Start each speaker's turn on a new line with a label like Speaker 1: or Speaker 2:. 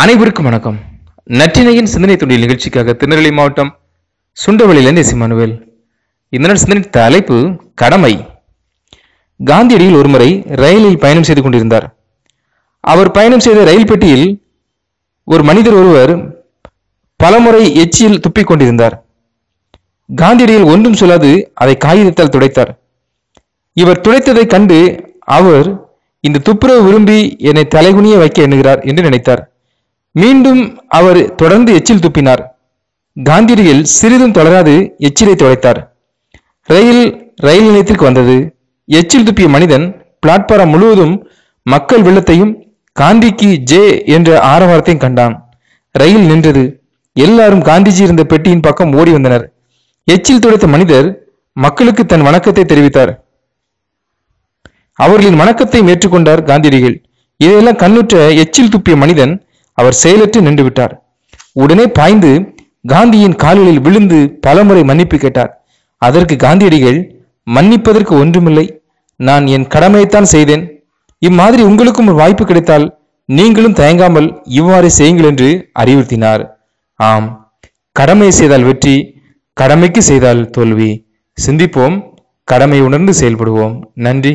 Speaker 1: அனைவருக்கும் வணக்கம். நற்றினையின் சிந்தனை தொழில் நிகழ்ச்சிக்காக திருநெல்வேலி மாவட்டம் சுண்டவளியிலிருந்து எஸ். இமானுவேல். இந்த நாள் சிந்தனை தலைப்பு கடமை. காந்தியடியில் ஒருமுறை ரயிலில் பயணம் செய்து கொண்டிருந்தார். அவர் பயணம் செய்த ரயில் பெட்டியில் ஒரு மனிதர் ஒருவர் பலமுறை எச்சியில் துப்பிக் கொண்டிருந்தார். காந்தியடியில் ஒன்றும் சொல்லாது அதை காகிதத்தால் துடைத்தார். இவர் துடைத்ததைக் கண்டு அவர் இந்த துப்புரவு விரும்பி என்னை தலைகுனிய வைக்க எண்ணுகிறார் என்று நினைத்தார். மீண்டும் அவர் தொடர்ந்து எச்சில் துப்பினார். காந்திரியில் சிறிதும் தொடராது எச்சிலை துடைத்தார். ரயில் ரயில் நிலையத்திற்கு வந்தது. எச்சில் துப்பிய மனிதன் பிளாட்பாரம் முழுவதும் மக்கள் வெள்ளத்தையும் காந்திக்கு ஜே என்ற ஆரவாரத்தையும் கண்டான். ரயில் நின்றது. எல்லாரும் காந்திஜி இருந்த பெட்டியின் பக்கம் ஓடி வந்தனர். எச்சில் துடைத்த மனிதர் மக்களுக்கு தன் வணக்கத்தை தெரிவித்தார். அவர்களின் வணக்கத்தை ஏற்றுக்கொண்டார் காந்தியடிகள். இதையெல்லாம் கண்ணுற்ற எச்சில் துப்பிய மனிதன் அவர் செயலற்று நின்று விட்டார் உடனே பாய்ந்து காந்தியின் கால்களில் விழுந்து பலமுறை மன்னிப்பு கேட்டார். அதற்கு காந்தியடிகள் மன்னிப்பதற்கு ஒன்றுமில்லை. நான் என் கடமையைத்தான் செய்தேன். இம்மாதிரி உங்களுக்கும் ஒரு வாய்ப்பு கிடைத்தால் நீங்களும் தயங்காமல் இவ்வாறு செய்யுங்கள் என்று அறிவுறுத்தினார். ஆம் கடமை செய்தால் வெற்றி கடமைக்கு செய்தால் தோல்வி. சிந்திப்போம் கடமை உணர்ந்து செயல்படுவோம். நன்றி.